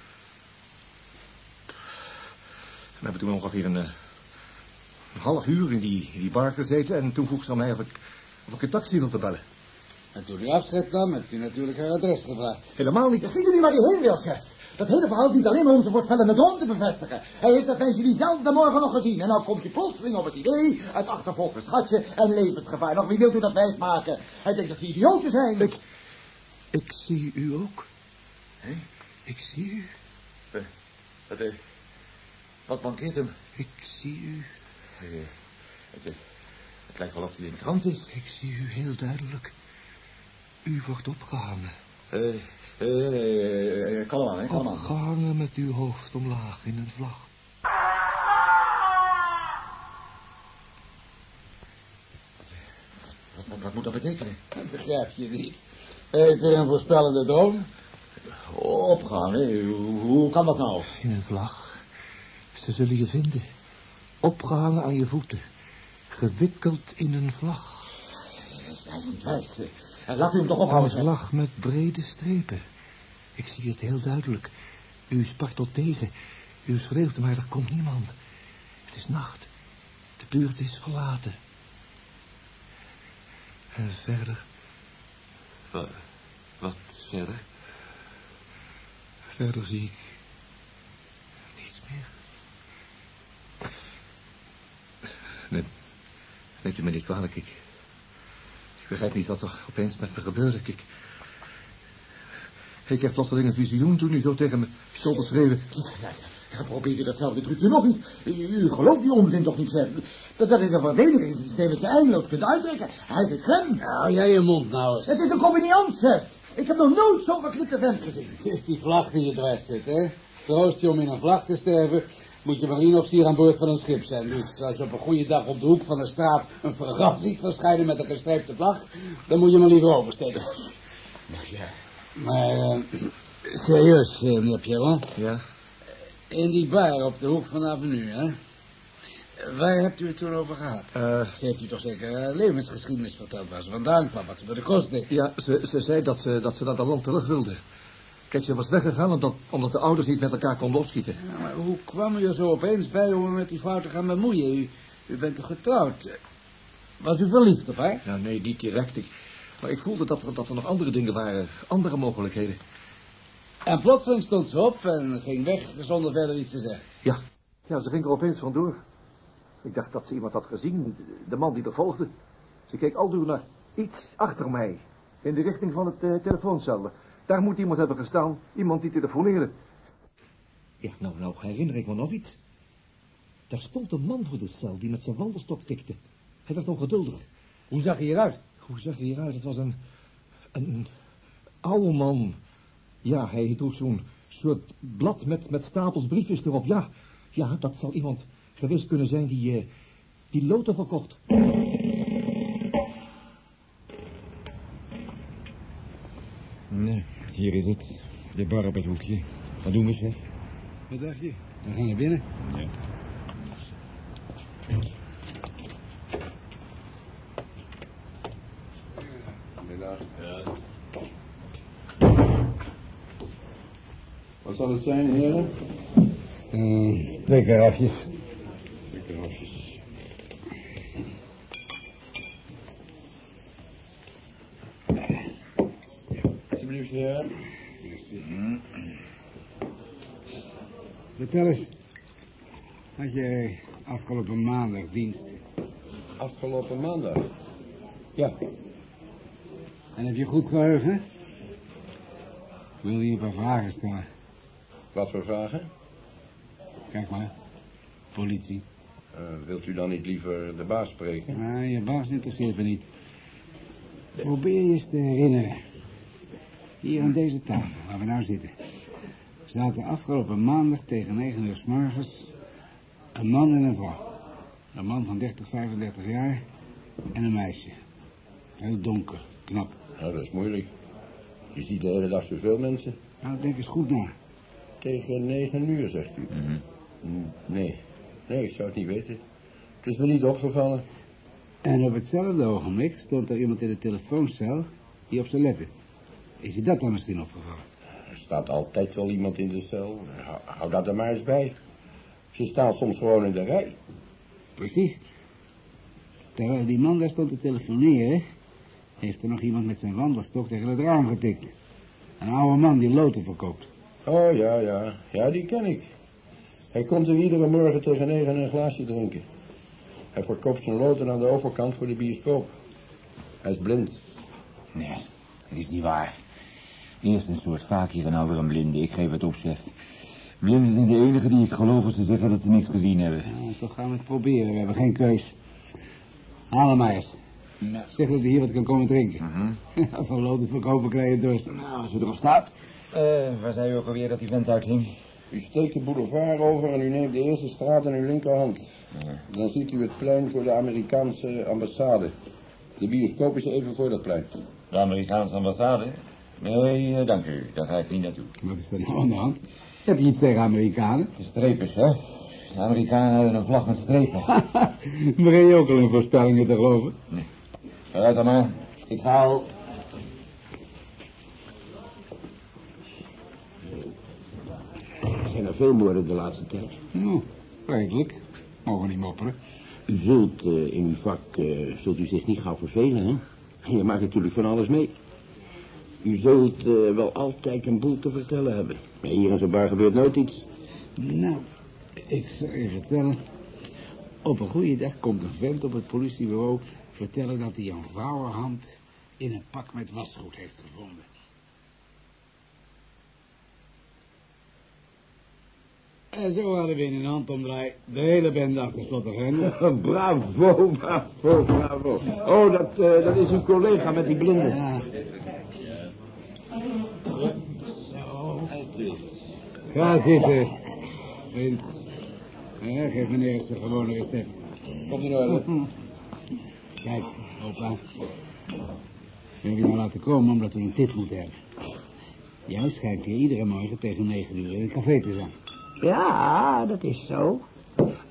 We hebben toen ongeveer een, eh, een half uur in die, in die bar gezeten en toen vroeg ze aan mij of ik, of ik een taxi wilde bellen.
En toen u afscheid nam, hebt u natuurlijk haar adres gevraagd.
Helemaal niet.
Ziet u niet waar hij heen wil, chef? Dat hele verhaal dient alleen maar om zijn voorspellende droom te bevestigen. Hij heeft dat meisje diezelfde morgen nog gezien. En nou komt hij plotseling op het idee, het achtervolgend schatje en levensgevaar. Nog wie wilt u dat wijsmaken? Hij denkt dat we idioten zijn.
Ik, ik zie u ook. Hé? Ik zie u.
Wat, eh, wat mankeert hem?
Ik zie u.
het, eh, het lijkt wel of hij in trance is.
Ik zie u heel duidelijk. U wordt opgehangen.
Eh, eh, eh, kalm aan, hè, kalm aan.
Opgehangen met uw hoofd omlaag in een vlag.
Wat, wat, wat moet dat betekenen?
Dat begrijp je niet. Heeft een voorspellende droom?
Opgaan, hè? Hoe, hoe kan dat nou?
In een vlag. Ze zullen je vinden. Opgehangen aan je voeten. Gewikkeld in een vlag.
Laat u hem toch
Een
ophouden, chef.
vlag met brede strepen. Ik zie het heel duidelijk. U spartelt tegen. U schreeuwt, maar er komt niemand. Het is nacht. De buurt is verlaten. En verder,
Wat, wat verder?
verder zie ik niets meer. Nee, neemt u me niet kwalijk. Ik, ik begrijp niet wat er opeens met me gebeurde. Ik, ik heb plotseling een visioen toen u zo tegen me stond te schreeuwen.
Ja, ja. Ja, probeert u datzelfde trucje nog eens. U, u gelooft die onzin toch niet, chef? Dat, dat is een verdedigingssysteem dat je eindeloos kunt uittrekken. Hij zit klem.
Nou, jij je mond nou eens.
Het is een combinant, chef. Ik heb nog nooit zo'n verknipte vent gezien.
Het is die vlag die je dwars zit, hè? Troost je om in een vlag te sterven, moet je marineofficier aan boord van een schip zijn. Dus als je op een goede dag op de hoek van de straat een fregat ziet verschijnen met een gestreepte vlag, dan moet je maar liever oversteken.
Ja.
Maar, eh, serieus, eh, meneer Pierron,
Ja?
in die bar op de hoek van de avenue, hè? Waar hebt u het toen over gehad?
Eh,
Ze heeft u toch zeker eh, levensgeschiedenis verteld waar ze vandaan kwam, wat ze voor de kost deed.
ja, ze, ze zei dat ze, dat ze naar land terug wilde. Kijk, ze was weggegaan omdat, omdat de ouders niet met elkaar konden opschieten.
Ja, maar hoe kwam u er zo opeens bij om me met die vrouw te gaan bemoeien? U, u bent toch getrouwd? Was u verliefd op haar?
Ja, nee, niet direct. Ik, maar ik voelde dat er, dat er nog andere dingen waren, andere mogelijkheden.
En plotseling stond ze op en ging weg zonder verder iets te zeggen.
Ja. Ja, ze ging er opeens vandoor. Ik dacht dat ze iemand had gezien, de man die er volgde. Ze keek aldoor naar iets achter mij, in de richting van het eh, telefooncel. Daar moet iemand hebben gestaan, iemand die telefoneerde. Ja, nou, nou herinner ik me nog iets. Daar stond een man voor de cel die met zijn wandelstok tikte. Hij werd ongeduldig.
Hoe zag hij eruit?
Hoe zag hij eruit? Het was een, een oude man. Ja, hij droeg zo'n soort blad met, met stapels briefjes erop. Ja, ja, dat zal iemand geweest kunnen zijn die, eh, die loten verkocht.
Nee, hier is het. De bar op het hoekje. Wat doen we, chef?
Wat dacht je? Dan gaan we binnen.
Ja.
Wat zal het zijn, heren?
Eh, twee karafjes.
Twee karafjes. Alsjeblieft, heren.
Vertel eens. Had jij afgelopen maandag dienst?
Afgelopen maandag. Ja,
En heb je goed geheugen? Ik wil je een paar vragen stellen.
wat voor vragen?
Kijk maar. Politie.
Eh, wilt u dan niet liever de baas spreken?
Maar je baas interesseert me niet. Probeer je eens te herinneren. Hier aan deze tafel, waar we nou zitten, zaten afgelopen maandag tegen 9 uur s morgens een man en een vrouw. Een man van 30, 35 jaar en een meisje. Heel donker, knap.
Nou, dat is moeilijk. Je ziet de hele dag zoveel mensen.
Nou, denk eens goed na.
Tegen negen uur, zegt u. Mm, Nee, nee, ik zou het niet weten. Het is me niet opgevallen.
En op hetzelfde ogenblik stond er iemand in de telefooncel die op ze lette. Is je dat dan misschien opgevallen?
Er staat altijd wel iemand in de cel. Hou, hou dat er maar eens bij. Ze staan soms gewoon in de rij.
Precies. Terwijl die man daar stond te telefoneren, heeft er nog iemand met zijn wandelstok tegen het raam getikt. Een oude man die loten verkoopt.
Oh, ja, ja. Ja, die ken ik. Hij komt er iedere morgen tegen negen een glaasje drinken. Hij verkoopt zijn loten aan de overkant voor de bioscoop. Hij is blind.
Nee, dat is niet waar. Eerst een soort fakir en nou weer een blinde. Ik geef het op, chef. Blinden zijn de enige die ik geloof als ze zeggen dat ze niks gezien hebben.
Ja, toch gaan we het proberen, we hebben geen keus. Haal hem maar eens.
Nou,
Zeg dat hij hier wat kan komen drinken.
mhm.
Ja, van loten verkopen krijg je dorst.
nou als u erop staat. Eh, waar zei u ook alweer dat die vent uithing?
U steekt de boulevard over en u neemt de eerste straat in uw linkerhand.
Ja.
Dan ziet u het plein voor de Amerikaanse ambassade. De bioscoop is even voor dat plein.
De Amerikaanse ambassade? Nee, eh, dank u. Daar ga ik niet naartoe.
Wat is er nou aan de hand? Heb je iets tegen Amerikanen?
De strepen, hè? De Amerikanen hebben een vlag met strepen.
Begin je ook al in voorspellingen te geloven?
Vooruit dan maar. Ik ga al.
Er zijn er veel moorden de laatste tijd.
Nou, redelijk. Mogen niet mopperen.
U zult eh, in uw vak eh, zult u zich niet gauw vervelen, hè? Je maakt natuurlijk van alles mee. U zult eh, wel altijd een boel te vertellen hebben. Maar hier in zo'n bar gebeurt nooit iets.
Nou, ik zal je vertellen. Op een goede dag komt een vent op het politiebureau vertellen dat hij een vrouwenhand in een pak met wasgoed heeft gevonden. En zo hadden we in een handomdraai de hele bende achter slot en grendel.
bravo, bravo, bravo. Oh, dat, eh, dat is uw collega met die blinde.
Ja. Ga zitten, vriend. Ja, geef meneer eens een gewone recept.
Komt in orde.
Kijk, opa. We hebben je nou laten komen omdat we een tip moeten hebben. Jij schijnt hier iedere morgen tegen negen uur in het café te zijn.
Ja, dat is zo.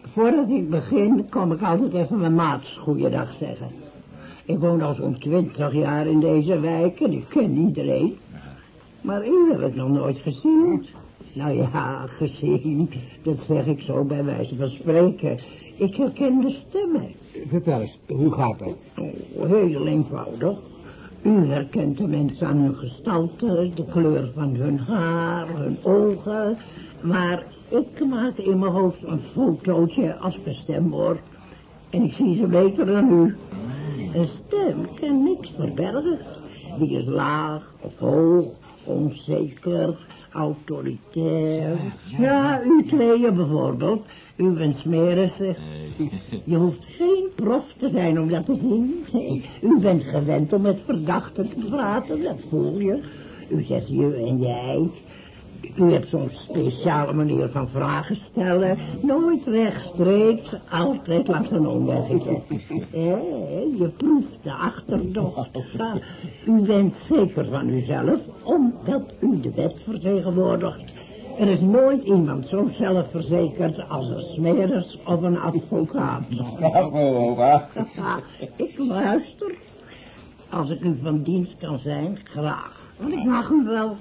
Voordat ik begin, kom ik altijd even mijn maats goeiedag zeggen. Ik woon al zo'n twintig jaar in deze wijk en ik ken iedereen. Maar u heb ik nog nooit gezien. Nou ja, gezien, dat zeg ik zo bij wijze van spreken. Ik herken de stemmen.
Vertel eens, hoe gaat dat?
Oh, heel eenvoudig. U herkent de mensen aan hun gestalte, de kleur van hun haar, hun ogen. Maar ik maak in mijn hoofd een fotootje als ik een stem hoor. En ik zie ze beter dan u. Een stem kan niks verbergen. Die is laag of hoog, onzeker, autoritair. Ja, u tweeën bijvoorbeeld. U bent smerissen. Je hoeft geen prof te zijn om dat te zien. Nee, u bent gewend om met verdachten te praten, dat voel je. U zegt je en jij. U hebt zo'n speciale manier van vragen stellen. Nooit rechtstreeks, altijd langs een omweggetje. Eh, je proeft de achterdocht. U bent zeker van uzelf, omdat u de wet vertegenwoordigt. Er is nooit iemand zo zelfverzekerd als een smeris of een advocaat.
Bravo, opa.
ik luister. Als ik u van dienst kan zijn, graag. Want ik mag u wel.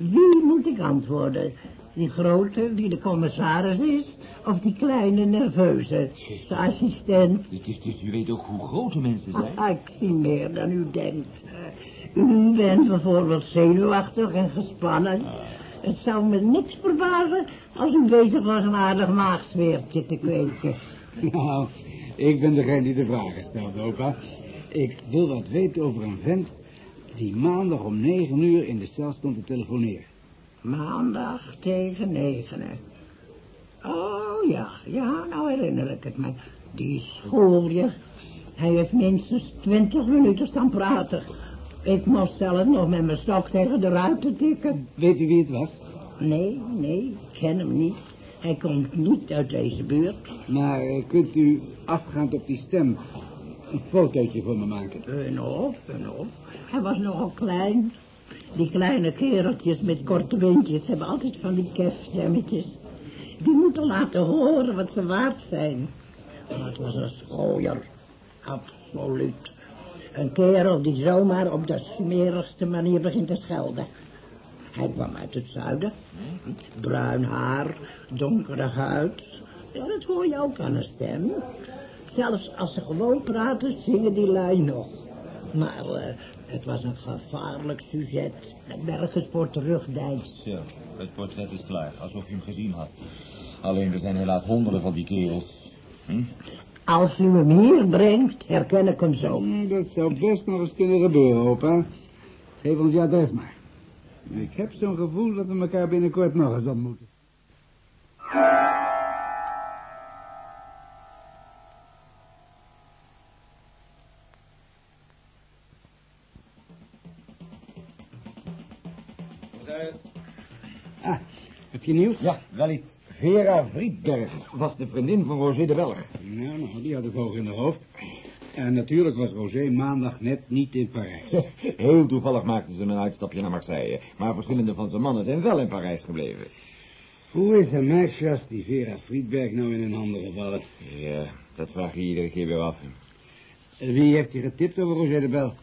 Wie moet ik antwoorden? Die grote, die de commissaris is, of die kleine, nerveuze, zijn assistent?
Dus, u weet ook hoe grote mensen zijn.
Ah, ik zie meer dan u denkt. Eh, u bent bijvoorbeeld zenuwachtig en gespannen. Het zou me niks verbazen als u bezig was een aardig maagsfeertje te kweken.
Nou, ik ben degene die de vragen stelt, opa. Ik wil wat weten over een vent die maandag om negen uur in de cel stond te telefoneren.
Maandag tegen negenen. Oh ja, ja, nou herinner ik het me. Die schoolje. Hij heeft minstens twintig minuten staan praten. Ik moest zelf nog met mijn stok tegen de ruiten tikken.
Weet u wie het was?
Nee, nee, ik ken hem niet. Hij komt niet uit deze buurt.
Maar eh, kunt u afgaand op die stem een fotootje voor me maken?
Een of, een of. Hij was nogal klein. Die kleine kereltjes met korte windjes hebben altijd van die kefstemmetjes. Die moeten laten horen wat ze waard zijn. Maar het was een schooier. Absoluut. Een kerel die zomaar op de smerigste manier begint te schelden. Hij kwam uit het zuiden. Bruin haar, donkere huid. Ja, dat hoor je ook aan een stem. Zelfs als ze gewoon praten, zingen die lui nog. Maar eh, het was een gevaarlijk sujet. Nergens voor terugdeinst.
Zo, het portret is klaar, alsof je hem gezien had. Alleen, er zijn helaas honderden van die kerels. Hm?
Als u hem hier brengt, herken ik hem zo.
Hmm, Dat zou best nog eens kunnen gebeuren, opa. Geef ons je adres maar. Ik heb zo'n gevoel dat we elkaar binnenkort nog eens ontmoeten. Ah, heb je nieuws?
Ja, wel iets. Vera Friedberg was de vriendin van Roger de Belg.
Nou, nou, die had ik hoog in de hoofd. En natuurlijk was Roger maandag net niet in Parijs.
Heel toevallig maakten ze een uitstapje naar Marseille. Maar verschillende van zijn mannen zijn wel in Parijs gebleven.
Hoe is een meisje als die Vera Friedberg nou in hun handen gevallen?
Ja, dat vraag je iedere keer weer af.
Wie heeft je getipt over Roger de Belg?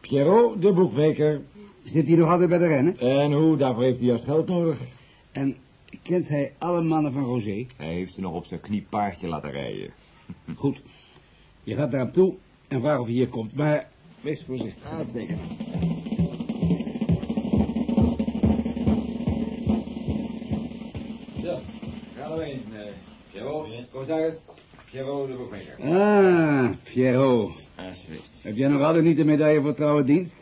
Pierrot, de boekmaker.
Zit hij nog altijd bij de rennen?
En hoe, daarvoor heeft hij juist geld nodig.
En kent hij alle mannen van Roger?
Hij heeft ze nog op zijn knie paardje laten rijden.
Goed. Je gaat daar aan toe en vraag of hij hier komt. Maar wees voorzichtig.
Uitstekend. Zo, gaan we heen. Uh, Pierrot, commissaris. Pierrot, de boekmaker.
Ah, Pierrot.
Alsjeblieft.
Heb jij nog altijd niet de medaille voor trouwe dienst?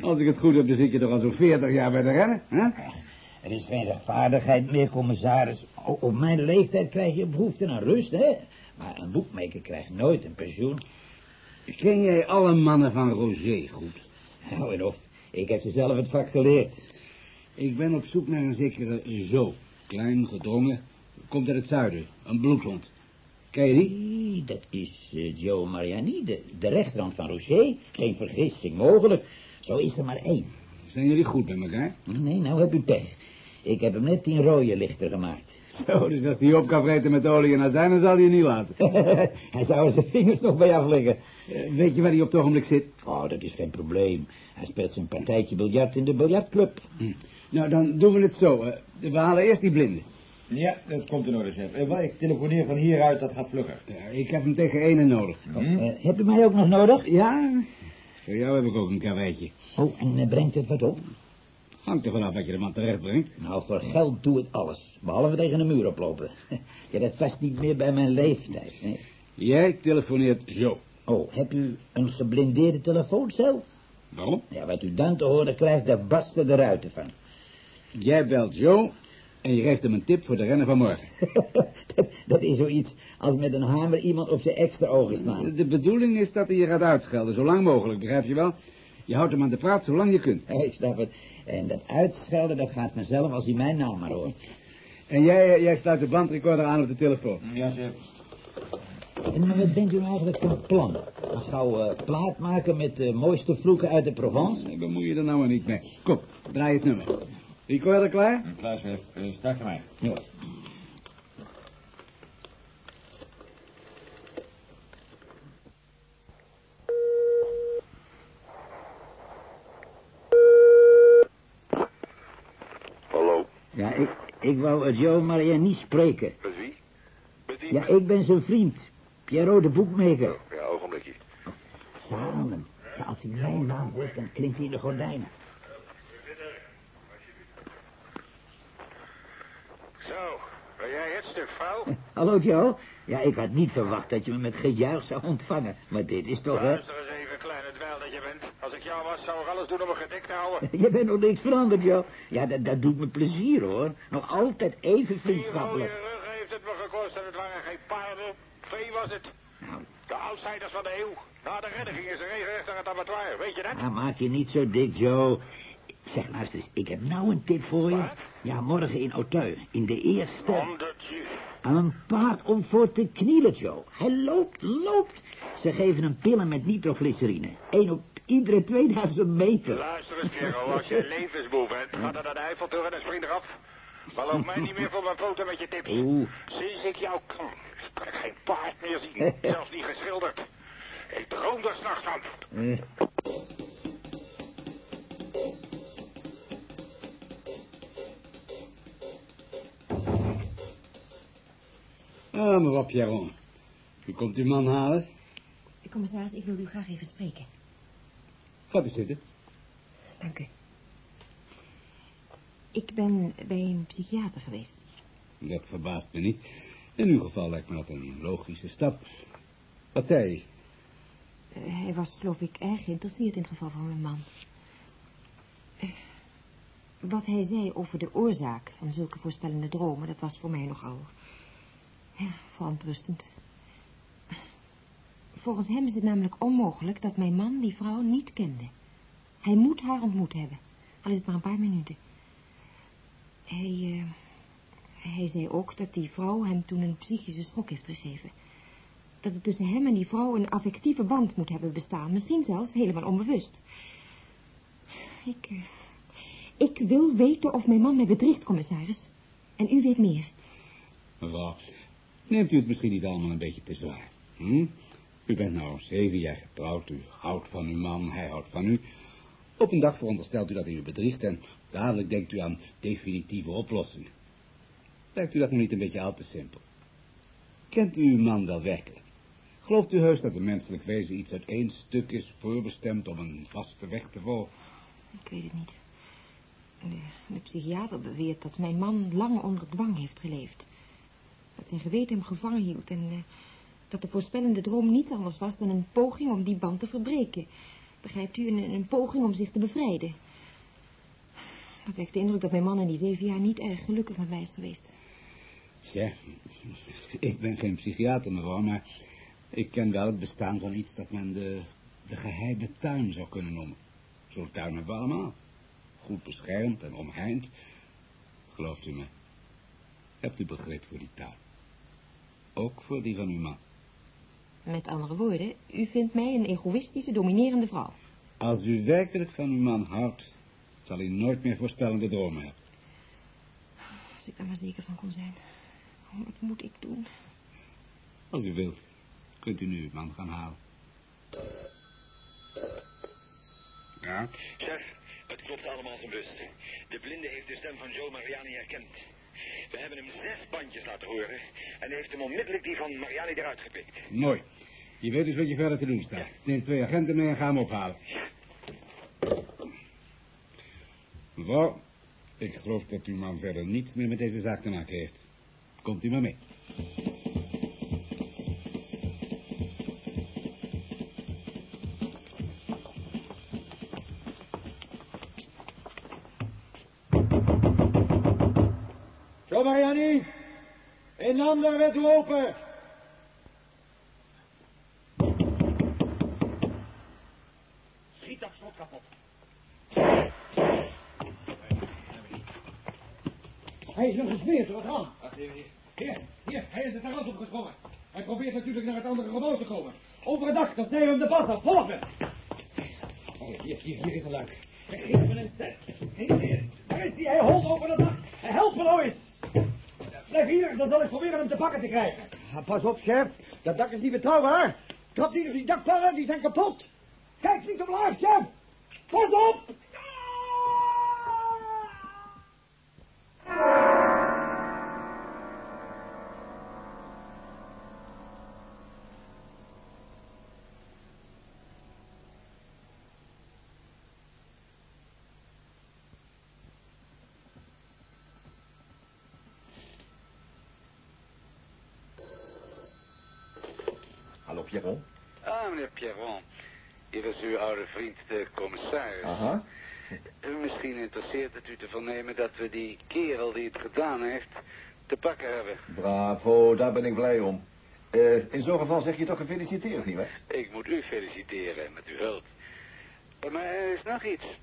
Als ik het goed heb, dan zit je toch al zo'n 40 jaar bij de rennen, hè?
Er is geen rechtvaardigheid meer, commissaris. O- op mijn leeftijd krijg je behoefte aan rust, hè? Maar een boekmaker krijgt nooit een pensioen.
Ken jij alle mannen van Roger goed?
Nou en of, ik heb ze zelf het vak geleerd.
Ik ben op zoek naar een zekere Zo. Klein, gedrongen, komt uit het zuiden, een bloedhond. Ken je die?
Dat is eh, Joe Mariani, de, de rechterhand van Roger. Geen vergissing mogelijk. Zo is er maar één.
Zijn jullie goed met elkaar?
Nee, nou heb u pech. Ik heb hem net tien rode lichter gemaakt.
Zo, dus als die op kan vreten met olie en azijn, dan zal hij je niet laten.
Hij zou er zijn vingers nog bij afleggen.
Eh, weet je waar hij op het ogenblik zit?
Oh, dat is geen probleem. Hij speelt zijn partijtje biljart in de biljartclub.
Hm. Nou, dan doen we het zo. we halen eerst die blinde.
Ja, dat komt in orde, chef. Wel, ik telefoneer van hieruit, dat gaat vlugger.
Ja, ik heb hem tegen ene nodig.
Eh, heb u mij ook nog nodig?
Ja, voor jou heb ik ook een karweitje.
Oh, en eh, brengt het wat op?
Hangt er vanaf wat je de man terecht brengt.
Nou, voor geld doe het alles. Behalve tegen een muur oplopen. ja, dat past niet meer bij mijn leeftijd. Nee.
Jij telefoneert zo.
Oh, heb u een geblindeerde telefooncel?
Waarom?
Ja, wat u dan te horen krijgt, daar barsten de ruiten van.
Jij belt Joe en je geeft hem een tip voor de rennen van morgen.
dat, dat is zoiets als met een hamer iemand op zijn extra ogen slaan.
De bedoeling is dat hij je gaat uitschelden, zo lang mogelijk, begrijp je wel? Je houdt hem aan de praat zolang je kunt.
Ik snap het. En dat uitschelden, dat gaat vanzelf als hij mijn naam maar hoort.
En jij, eh, jij sluit de bandrecorder aan op de telefoon.
Ja, chef.
En maar wat bent u nou eigenlijk van plan? Dan gauw eh, plaat maken met de mooiste vloeken uit de Provence?
Daar bemoei je er nou maar niet mee. Kom, draai het nummer. Recorder klaar?
Klaar, chef. Uh, start maar.
Ja.
Hallo,
Ja, ik, ik wou het Joe Mariani spreken.
met wie? Met wie?
Ja, ik ben zijn vriend. Pierrot de boekmaker.
Ja, ogenblikje.
Samen. Ja, als hij mijn naam hoort, dan klinkt hij in de gordijnen.
Zo, ben
Hallo Joe. Ja, ik had niet verwacht dat je me met gejuich zou ontvangen. Maar dit is toch?
Luister eens even, kleine dweil dat je bent. Als ik jou was, zou ik alles doen om me gedekt te houden.
Je bent nog niks veranderd, Joe. Ja, dat, dat doet me plezier, hoor. Nog altijd even
Die
vriendschappelijk.
rug heeft het me gekost en het waren geen paarden. Vee was het.
Nou,
De outsiders van de eeuw. Na de redding gingen ze regelrecht naar het abattoir, weet je dat?
ah, maak je niet zo dik, Joe. Zeg, luister eens, ik heb nou een tip voor je.
Wat?
Ja, morgen in Auteuil, in de eerste...
Omdat je...
Een paard om voor te knielen, Joe. Hij loopt, loopt. Ze geven hem pillen met nitroglycerine. Eén op iedere 2000 meter.
Luister eens, kerel, als je levensmoe bent, ga dan naar de Eiffeltoren en spring eraf. Maar loop mij niet meer voor mijn poten met je tips.
Oeh.
Sinds ik jou kan, kan ik geen paard meer zien. Zelfs niet geschilderd. Ik droom er s'nachts van.
Ah, mevrouw Pierron. U komt uw man halen?
Commissaris, ik wil u graag even spreken.
Gaat u zitten.
Dank u. Ik ben bij een psychiater geweest.
Dat verbaast me niet. In uw geval lijkt me dat een logische stap. Wat zei hij?
Eh, hij was, geloof ik, erg geïnteresseerd in het geval van mijn man. Eh, wat hij zei over de oorzaak van zulke voorspellende dromen, dat was voor mij nogal... Ja, verontrustend. Volgens hem is het namelijk onmogelijk dat mijn man die vrouw niet kende. Hij moet haar ontmoet hebben, al is het maar een paar minuten. Hij, eh, hij zei ook dat die vrouw hem toen een psychische schok heeft gegeven. Dat er tussen hem en die vrouw een affectieve band moet hebben bestaan. Misschien zelfs helemaal onbewust. Ik, eh, ik wil weten of mijn man mij bedriegt, commissaris. En u weet meer.
Mevrouw, neemt u het misschien niet allemaal een beetje te zwaar? Hm? U bent nou zeven jaar getrouwd, u houdt van uw man, hij houdt van u. Op een dag veronderstelt u dat hij u bedriegt en dadelijk denkt u aan definitieve oplossingen. Lijkt u dat nu niet een beetje al te simpel? Kent u uw man wel werkelijk? Gelooft u heus dat een menselijk wezen iets uit één stuk is voorbestemd om een vaste weg te volgen?
Ik weet het niet. De, de psychiater beweert dat mijn man lang onder dwang heeft geleefd. Dat zijn geweten hem gevangen hield en eh, dat de voorspellende droom niets anders was dan een poging om die band te verbreken. Begrijpt u, een, een poging om zich te bevrijden. had echt de indruk dat mijn man in die zeven jaar niet erg gelukkig met mij is geweest.
Tja, ik ben geen psychiater, mevrouw, maar ik ken wel het bestaan van iets dat men de, de geheime tuin zou kunnen noemen. Zo'n tuin hebben we allemaal. Goed beschermd en omheind. Gelooft u me? Hebt u begrip voor die tuin? Ook voor die van uw man.
Met andere woorden, u vindt mij een egoïstische, dominerende vrouw.
Als u werkelijk van uw man houdt, zal u nooit meer voorspellende dromen hebben.
Als ik daar maar zeker van kon zijn. Wat moet ik doen?
Als u wilt, kunt u nu uw man gaan halen. Ja?
Chef, het klopt allemaal zijn bus. De blinde heeft de stem van Joe Mariani herkend. We hebben hem zes bandjes laten horen en heeft hem onmiddellijk die van Mariani eruit gepikt.
Mooi. Je weet dus wat je verder te doen staat. Neem twee agenten mee en ga hem ophalen. Mevrouw, ik geloof dat uw man verder niets meer met deze zaak te maken heeft. Komt u maar mee.
Handen open.
Schiet dat slot kapot.
Hij is nog gesmeerd door het raam. Hier, hier, hij is het terras opgesprongen. Hij probeert natuurlijk naar het andere gebouw te komen. Over het dak, dan snijden we hem de pas af. Volg me. Oh, hier, hier, hier is een luik. Hij geeft me een set. Hier, hier. Daar is hij, hij holt over het dak. Help me nou eens. Dan zal ik proberen hem te pakken te krijgen. pas op, chef. Dat dak is niet betrouwbaar. Trap niet op die dakpannen, die zijn kapot. Kijk niet omlaag, chef. Pas op.
Pierron.
Ah, meneer Pierron. Hier is uw oude vriend, de commissaris.
Aha.
Misschien interesseert het u te vernemen dat we die kerel die het gedaan heeft te pakken hebben.
Bravo, daar ben ik blij om. Eh, in zo'n geval zeg je toch gefeliciteerd, nietwaar?
Ik moet u feliciteren met uw hulp. Maar er is nog iets.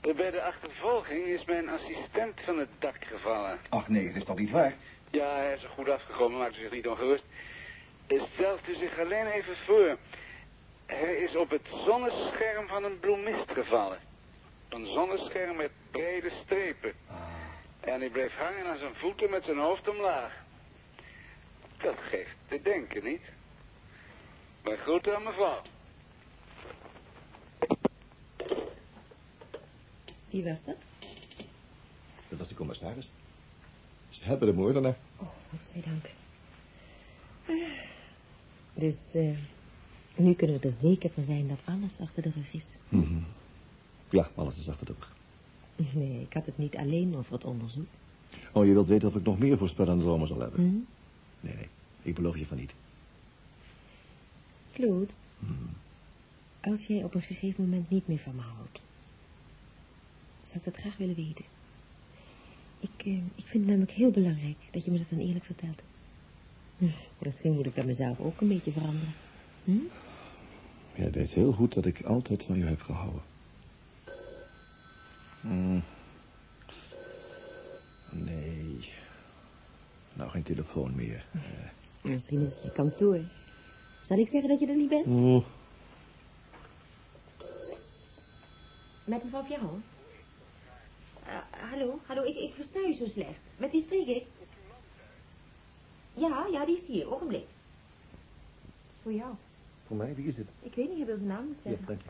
Bij de achtervolging is mijn assistent van het dak gevallen.
Ach nee, dat is toch niet waar?
Ja, hij is er goed afgekomen, maakt u zich niet ongerust. Stelt u zich alleen even voor. Hij is op het zonnescherm van een bloemist gevallen. Een zonnescherm met brede strepen. En hij bleef hangen aan zijn voeten met zijn hoofd omlaag. Dat geeft te denken, niet? Maar goed aan mevrouw.
Wie was dat?
Dat was de commissaris. Ze hebben de moordenaar.
Oh, godzijdank. Dus, eh, nu kunnen we er zeker van zijn dat alles achter de rug is.
Mhm. Ja, alles is achter de rug.
Nee, ik had het niet alleen over het onderzoek.
Oh, je wilt weten of ik nog meer voorspellende dromen zal hebben?
Hm?
Nee, nee, ik beloof je van niet.
Claude,
Mhm.
als jij op een gegeven moment niet meer van me houdt, zou ik dat graag willen weten. Ik, eh, ik vind het namelijk heel belangrijk dat je me dat dan eerlijk vertelt. Hm, Misschien moet ik dat mezelf ook een beetje veranderen. Hm?
Jij weet heel goed dat ik altijd van je heb gehouden. Hm. Nee. Nou, geen telefoon meer. Eh,
Misschien is het je kantoor. Zal ik zeggen dat je er niet bent?
oh,
Met mevrouw Pierron? Eh, hallo, hallo, ik, ik versta u zo slecht. Met wie spreek ik? Ja, ja, die is hier, ogenblik. Voor jou.
voor mij, wie is het?
Ik weet niet, je wilt de naam niet
Ja,
zeggen.
dank je.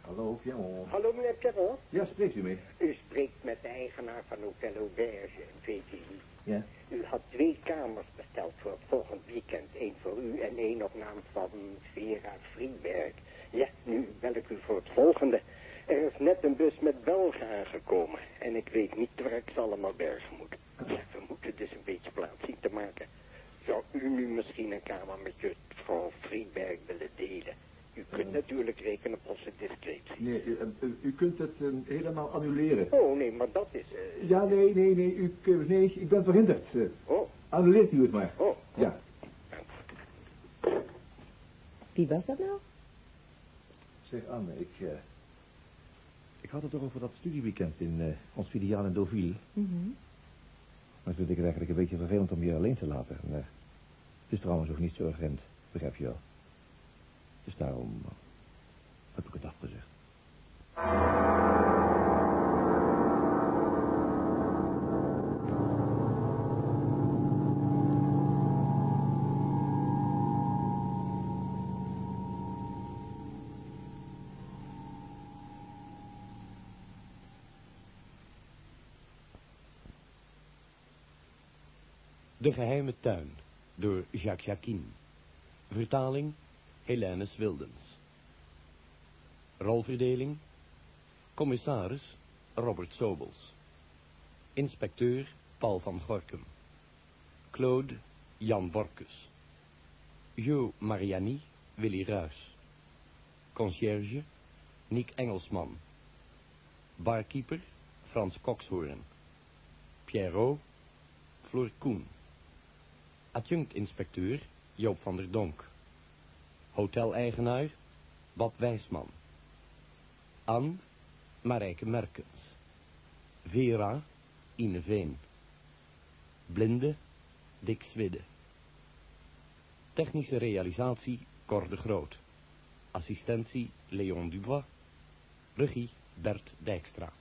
Hallo, Pierron.
Hallo, meneer Pierron.
Ja, spreekt u mee?
U spreekt met de eigenaar van Hotel Auberge in VTI.
Ja.
U had twee kamers besteld voor het volgend weekend. Eén voor u en één op naam van Vera Friedberg. Ja, nu bel ik u voor het volgende. Er is net een bus met Belgen aangekomen. En ik weet niet waar ik ze allemaal bergen moet. Ja, we moeten dus een beetje plaats zien te maken. Zou u nu misschien een kamer met juffrouw Friedberg willen delen?
U kunt natuurlijk rekenen op onze discretie.
Nee, u, u- u kunt het eh, helemaal annuleren.
Oh, nee, maar dat is... eh,
Ja, nee, nee, nee, u, nee, ik ben verhinderd. Eh,
Oh,
Annuleert u het maar.
oh.
Ja.
Wie was dat nou?
Zeg Anne, ik, eh, ik had het toch over dat studieweekend in eh, ons filiaal in Deauville.
Mhm.
Maar vind ik het eigenlijk een beetje vervelend om je alleen te laten. En, eh, het is trouwens ook niet zo urgent, begrijp je wel. Dus daarom
De geheime tuin door Jacques Jacquin. Vertaling Helene Wildens. Rolverdeling Commissaris Robert Sobels. Inspecteur Paul van Gorkum. Claude Jan Borkus. Jo Mariani Willy Ruys. Concierge Niek Engelsman. Barkeeper Frans Kokshoorn. Pierrot Floor Koen. Adjunct-inspecteur Joop van der Donk. Hoteleigenaar Bob Wijsman. Anne Marijke Merkens. Vera Ine Veen. Blinde Dick Swidde. Technische realisatie Cor de Groot. Assistentie Leon Dubois. Regie Bert Dijkstra.